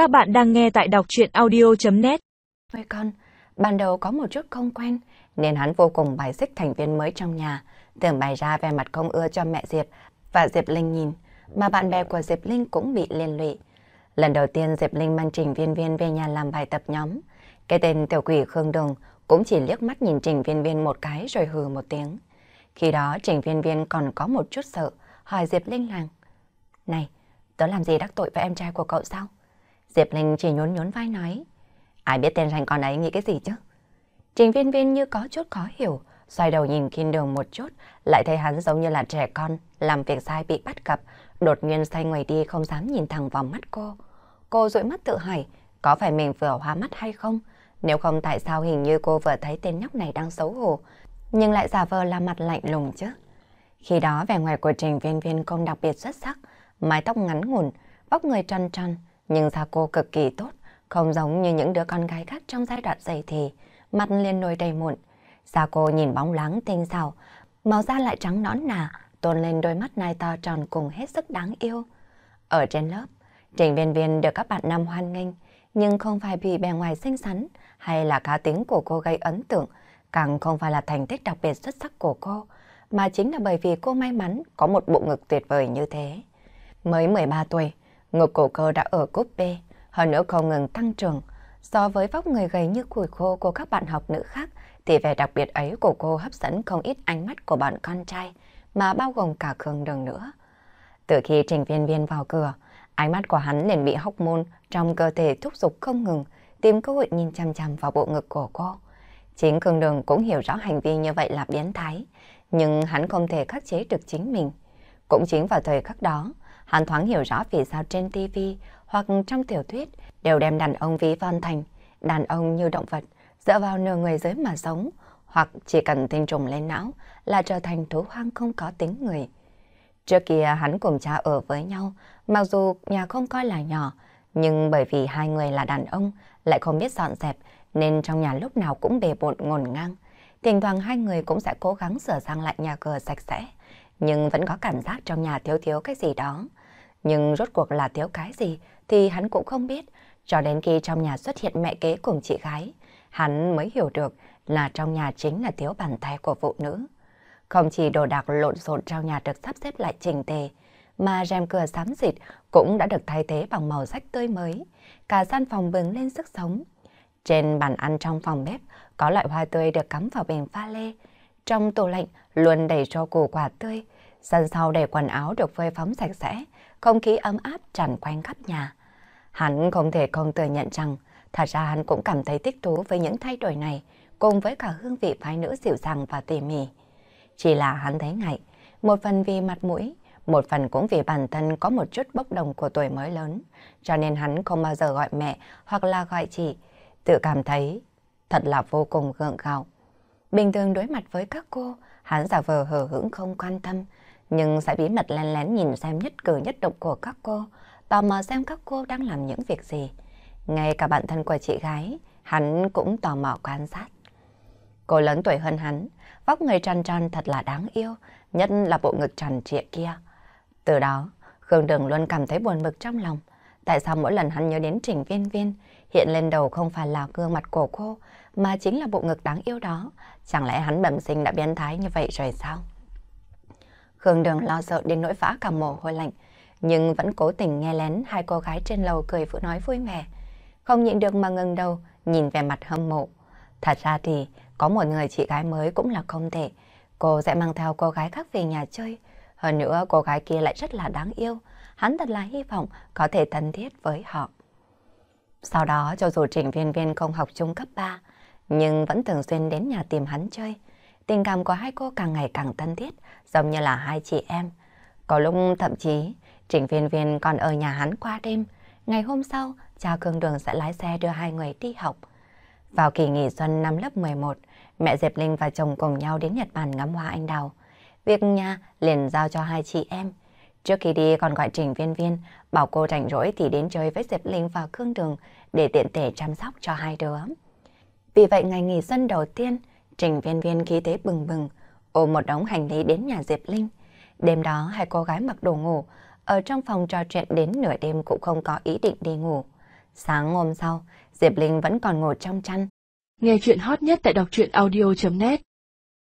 Các bạn đang nghe tại đọc chuyện audio.net Với con, ban đầu có một chút không quen, nên hắn vô cùng bài xích thành viên mới trong nhà, tưởng bày ra về mặt không ưa cho mẹ Diệp và Diệp Linh nhìn, mà bạn bè của Diệp Linh cũng bị liên lụy. Lần đầu tiên Diệp Linh mang Trình Viên Viên về nhà làm bài tập nhóm, cái tên tiểu quỷ Khương Đường cũng chỉ liếc mắt nhìn Trình Viên Viên một cái rồi hừ một tiếng. Khi đó Trình Viên Viên còn có một chút sợ, hỏi Diệp Linh làng. Này, tớ làm gì đắc tội với em trai của cậu sao? Diệp Linh chỉ nhún nhún vai nói. Ai biết tên rành con ấy nghĩ cái gì chứ? Trình viên viên như có chút khó hiểu, xoay đầu nhìn Kim Đường một chút, lại thấy hắn giống như là trẻ con, làm việc sai bị bắt gặp, đột nhiên xoay người đi không dám nhìn thẳng vào mắt cô. Cô dụi mắt tự hỏi, có phải mình vừa hóa mắt hay không? Nếu không tại sao hình như cô vừa thấy tên nhóc này đang xấu hổ, nhưng lại giả vờ là mặt lạnh lùng chứ? Khi đó vẻ ngoài của Trình Viên Viên không đặc biệt xuất sắc, mái tóc ngắn ngủn, bóc người tròn tròn, nhưng da cô cực kỳ tốt, không giống như những đứa con gái khác trong giai đoạn dậy thì, mặt liền nổi đầy mụn. Da cô nhìn bóng láng tinh xảo, màu da lại trắng nõn nà, tôn lên đôi mắt nai to tròn cùng hết sức đáng yêu. Ở trên lớp, Trình Viên Viên được các bạn nam hoan nghênh, nhưng không phải vì bề ngoài xinh xắn hay là cá tính của cô gây ấn tượng, càng không phải là thành tích đặc biệt xuất sắc của cô, mà chính là bởi vì cô may mắn có một bộ ngực tuyệt vời như thế. Mới 13 tuổi, ngực cổ cơ đã ở cúp B, hơn nữa không ngừng tăng trưởng. So với vóc người gầy như củi khô của các bạn học nữ khác, thì vẻ đặc biệt ấy của cô hấp dẫn không ít ánh mắt của bạn con trai, mà bao gồm cả Khương Đường nữa. Từ khi Trình Viên Viên vào cửa, ánh mắt của hắn liền bị hóc môn trong cơ thể thúc giục không ngừng, tìm cơ hội nhìn chăm chăm vào bộ ngực của cô. Chính Khương Đường cũng hiểu rõ hành vi như vậy là biến thái, nhưng hắn không thể khắc chế được chính mình. Cũng chính vào thời khắc đó, hắn thoáng hiểu rõ vì sao trên TV hoặc trong tiểu thuyết đều đem đàn ông ví von thành, đàn ông như động vật, dựa vào nửa người dưới mà sống, hoặc chỉ cần tinh trùng lên não là trở thành thú hoang không có tính người. Trước kia hắn cùng cha ở với nhau, mặc dù nhà không coi là nhỏ, nhưng bởi vì hai người là đàn ông lại không biết dọn dẹp nên trong nhà lúc nào cũng bề bộn ngổn ngang. Thỉnh thoảng hai người cũng sẽ cố gắng sửa sang lại nhà cửa sạch sẽ, nhưng vẫn có cảm giác trong nhà thiếu thiếu cái gì đó. Nhưng rốt cuộc là thiếu cái gì thì hắn cũng không biết, cho đến khi trong nhà xuất hiện mẹ kế cùng chị gái, hắn mới hiểu được là trong nhà chính là thiếu bàn tay của phụ nữ. Không chỉ đồ đạc lộn xộn trong nhà được sắp xếp lại trình tề, mà rèm cửa xám xịt cũng đã được thay thế bằng màu sắc tươi mới. Cả gian phòng bừng lên sức sống. Trên bàn ăn trong phòng bếp có loại hoa tươi được cắm vào bình pha lê. Trong tủ lạnh luôn đầy rau củ quả tươi. Sân sau để quần áo được phơi phóng sạch sẽ, không khí ấm áp tràn quanh khắp nhà. Hắn không thể không thừa nhận rằng, thật ra hắn cũng cảm thấy thích thú với những thay đổi này, cùng với cả hương vị phái nữ dịu dàng và tỉ mỉ. Chỉ là hắn thấy ngại, một phần vì mặt mũi, một phần cũng vì bản thân có một chút bốc đồng của tuổi mới lớn, cho nên hắn không bao giờ gọi mẹ hoặc là gọi chị, tự cảm thấy thật là vô cùng gượng gạo. Bình thường đối mặt với các cô, hắn giả vờ hờ hững không quan tâm, nhưng sẽ bí mật lén lén nhìn xem nhất cử nhất động của các cô, tò mò xem các cô đang làm những việc gì. Ngay cả bạn thân của chị gái, hắn cũng tò mò quan sát. Cô lớn tuổi hơn hắn, vóc người tròn tròn thật là đáng yêu, nhất là bộ ngực tròn trịa kia. Từ đó, Khương Đường luôn cảm thấy buồn bực trong lòng. Tại sao mỗi lần hắn nhớ đến Trình Viên Viên, hiện lên đầu không phải là gương mặt của cô, mà chính là bộ ngực đáng yêu đó. Chẳng lẽ hắn bẩm sinh đã biến thái như vậy rồi sao? Khương Đường lo sợ đến nỗi vã cả mồ hôi lạnh, nhưng vẫn cố tình nghe lén hai cô gái trên lầu cười phụ nói vui vẻ. Không nhịn được mà ngừng đầu, nhìn về mặt hâm mộ. Thật ra thì có một người chị gái mới cũng là không thể. Cô sẽ mang theo cô gái khác về nhà chơi. Hơn nữa cô gái kia lại rất là đáng yêu. Hắn thật là hy vọng có thể thân thiết với họ. Sau đó cho dù Trình Viên Viên không học trung cấp 3, nhưng vẫn thường xuyên đến nhà tìm hắn chơi. Tình cảm của hai cô càng ngày càng thân thiết, giống như là hai chị em. Có lúc thậm chí, Trình Viên Viên còn ở nhà hắn qua đêm. Ngày hôm sau, cha Cương Đường sẽ lái xe đưa hai người đi học. Vào kỳ nghỉ xuân năm lớp 11, mẹ Diệp Linh và chồng cùng nhau đến Nhật Bản ngắm hoa anh đào. Việc nhà liền giao cho hai chị em. Trước khi đi còn gọi Trình Viên Viên, bảo cô rảnh rỗi thì đến chơi với Diệp Linh và Cương Đường để tiện thể chăm sóc cho hai đứa. Vì vậy ngày nghỉ xuân đầu tiên, Trình Viên Viên khí thế bừng bừng, ôm một đống hành lý đến nhà Diệp Linh. Đêm đó hai cô gái mặc đồ ngủ, ở trong phòng trò chuyện đến nửa đêm cũng không có ý định đi ngủ. Sáng hôm sau, Diệp Linh vẫn còn ngồi trong chăn. Nghe chuyện hot nhất tại đọc truyện audio.net